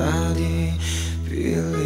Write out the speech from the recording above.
body. Feel